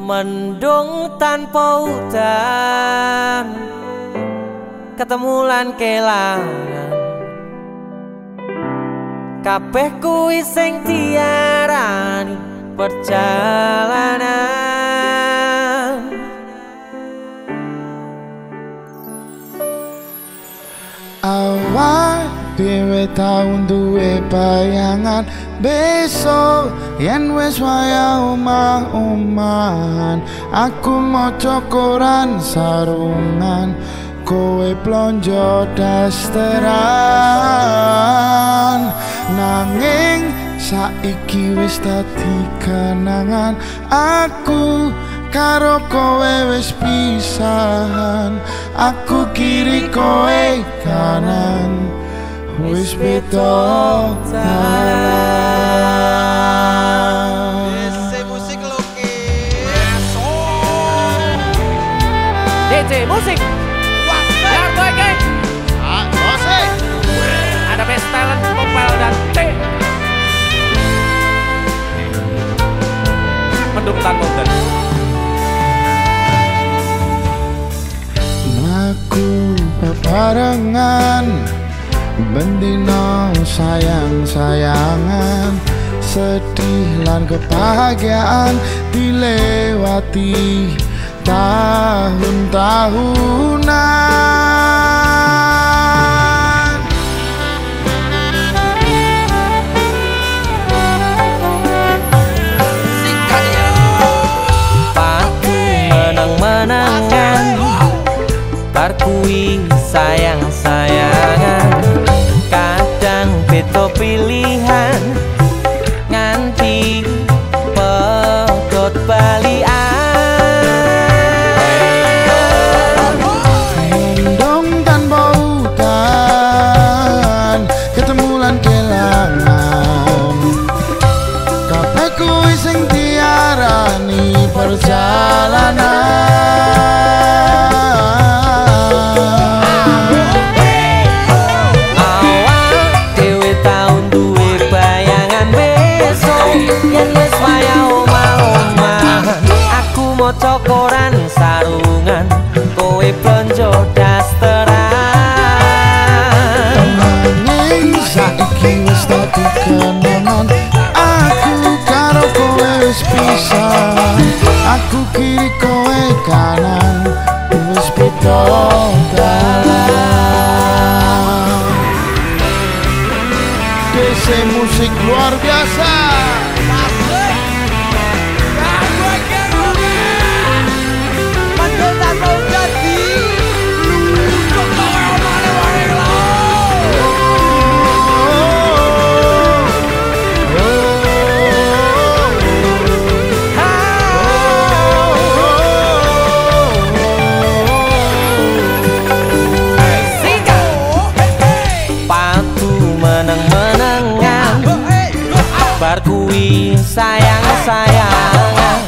Mendung tanpa hutan. Ketemu lan kelangan. Kabeh kuwi sing diarani perjalanan. Awak dhewe tau duwe bayangan besok yen wis waya omah-omahan aku maca koran sarungan. Kowe plonjo dasteran. Nanging saiki wis dadi kenangan. Aku karo kowe wis pisahan. Aku kiri kowe kanan. Wis beda dalan DJ musik. Ege Ah, musik. Ada best talent Kopel dan T. Mendung tanpa hutan Aku bebarengan Bendino sayang-sayangan Sedih lan kebahagiaan Dilewati tahun-tahunan Paku menang-menangan. Parkui sayang-sayangan. Kadang beto pilihan Aku kiri kowe kanan. Wis beda dalan musik luar biasa kuwi sayang sayang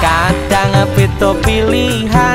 kadang apa pilihan.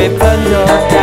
with another